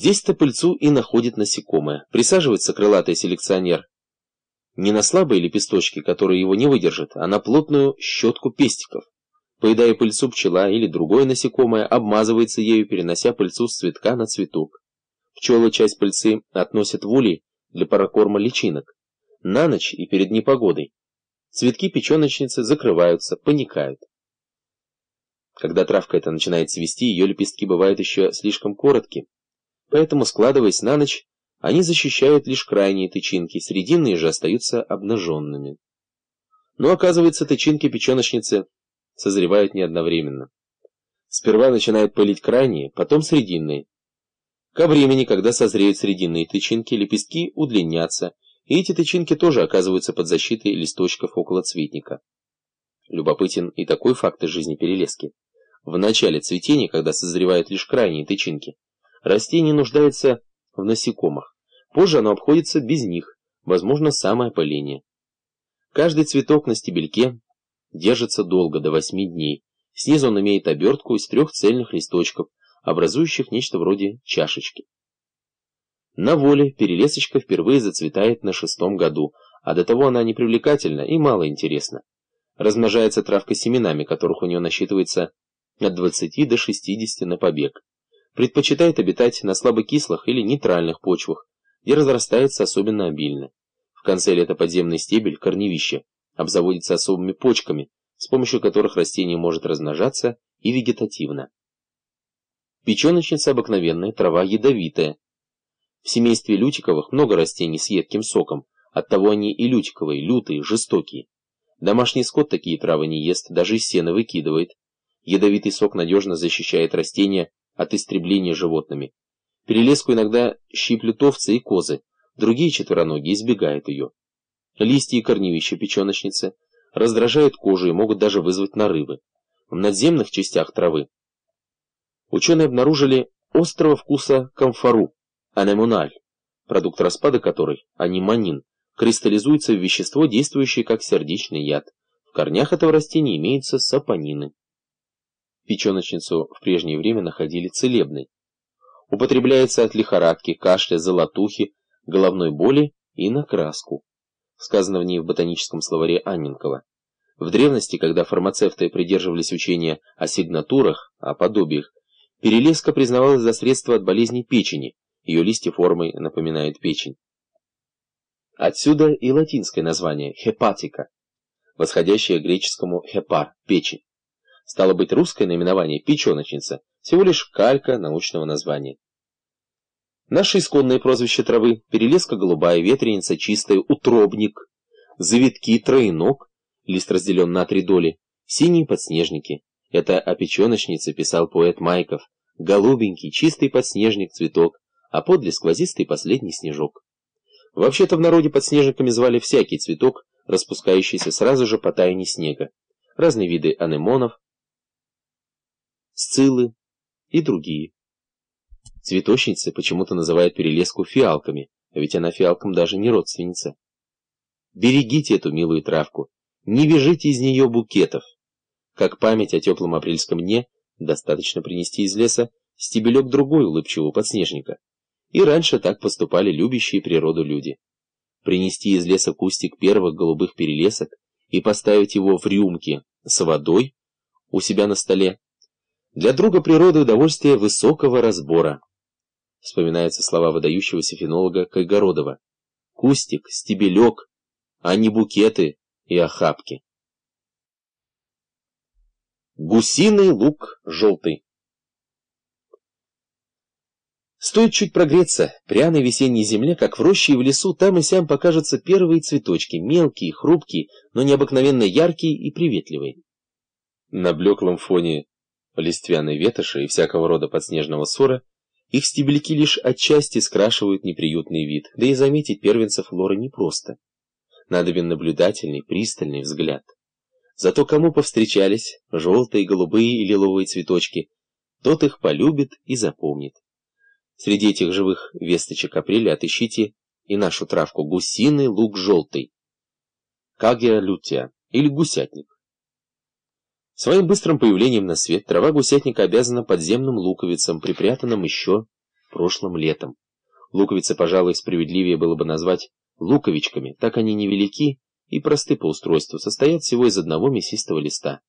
Здесь-то пыльцу и находит насекомое. Присаживается крылатый селекционер не на слабые лепесточки, которые его не выдержат, а на плотную щетку пестиков. Поедая пыльцу, пчела или другое насекомое обмазывается ею, перенося пыльцу с цветка на цветок. Пчелы часть пыльцы относят в улей для паракорма личинок. На ночь и перед непогодой. Цветки печеночницы закрываются, паникают. Когда травка эта начинает цвести, ее лепестки бывают еще слишком короткие, Поэтому, складываясь на ночь, они защищают лишь крайние тычинки, срединные же остаются обнаженными. Но оказывается, тычинки печеночницы созревают не одновременно. Сперва начинают пылить крайние, потом срединные. Ко времени, когда созреют срединные тычинки, лепестки удлинятся, и эти тычинки тоже оказываются под защитой листочков около цветника. Любопытен и такой факт из жизни перелески. В начале цветения, когда созревают лишь крайние тычинки, Растение нуждается в насекомых. Позже оно обходится без них, возможно, самое опыление. Каждый цветок на стебельке держится долго, до 8 дней. Снизу он имеет обертку из трех цельных листочков, образующих нечто вроде чашечки. На воле перелесочка впервые зацветает на шестом году, а до того она непривлекательна и мало интересна. Размножается травка семенами, которых у нее насчитывается от 20 до 60 на побег предпочитает обитать на слабокислых или нейтральных почвах, где разрастается особенно обильно. В конце лета подземный стебель, корневище, обзаводится особыми почками, с помощью которых растение может размножаться и вегетативно. Печеночница обыкновенная, трава ядовитая. В семействе лютиковых много растений с едким соком, оттого они и лютиковые, лютые, жестокие. Домашний скот такие травы не ест, даже из сена выкидывает. Ядовитый сок надежно защищает растения от истребления животными. Перелеску иногда щиплют овцы и козы, другие четвероногие избегают ее. Листья и корневища печеночницы раздражают кожу и могут даже вызвать нарывы. В надземных частях травы ученые обнаружили острого вкуса камфору, анемональ, продукт распада которой, аниманин, кристаллизуется в вещество, действующее как сердечный яд. В корнях этого растения имеются сапонины. Печеночницу в прежнее время находили целебной. Употребляется от лихорадки, кашля, золотухи, головной боли и на краску. Сказано в ней в ботаническом словаре Анненкова. В древности, когда фармацевты придерживались учения о сигнатурах, о подобиях, перелеска признавалась за средство от болезни печени, ее листья формой напоминают печень. Отсюда и латинское название «хепатика», восходящее к греческому «хепар» – печень. Стало быть, русское наименование «печеночница» всего лишь калька научного названия. Наше исконное прозвище травы – перелеска голубая, ветреница чистая, утробник, завитки, троенок, лист разделен на три доли, синие подснежники. Это о печеночнице писал поэт Майков. Голубенький, чистый подснежник цветок, а подле сквозистый последний снежок. Вообще-то в народе подснежниками звали всякий цветок, распускающийся сразу же по тайне снега. Разные виды анемонов, сциллы и другие. Цветочницы почему-то называют перелеску фиалками, ведь она фиалкам даже не родственница. Берегите эту милую травку, не вяжите из нее букетов. Как память о теплом апрельском дне, достаточно принести из леса стебелек другой улыбчивого подснежника. И раньше так поступали любящие природу люди. Принести из леса кустик первых голубых перелесок и поставить его в рюмке с водой у себя на столе для друга природы удовольствие высокого разбора. Вспоминаются слова выдающегося фенолога Кайгородова. Кустик, стебелек, а не букеты и охапки. Гусиный лук желтый. Стоит чуть прогреться, пряной весенней земле, как в роще и в лесу, там и сям покажутся первые цветочки, мелкие, хрупкие, но необыкновенно яркие и приветливые. На блеклом фоне листвяной ветоши и всякого рода подснежного ссора, их стебельки лишь отчасти скрашивают неприютный вид, да и заметить первенцев Лоры непросто. Надобен наблюдательный, пристальный взгляд. Зато кому повстречались желтые, голубые и лиловые цветочки, тот их полюбит и запомнит. Среди этих живых весточек апреля отыщите и нашу травку гусиный лук желтый, кагия лютия или гусятник. Своим быстрым появлением на свет трава гусятника обязана подземным луковицам, припрятанным еще прошлым летом. Луковицы, пожалуй, справедливее было бы назвать луковичками, так они невелики и просты по устройству, состоят всего из одного мясистого листа.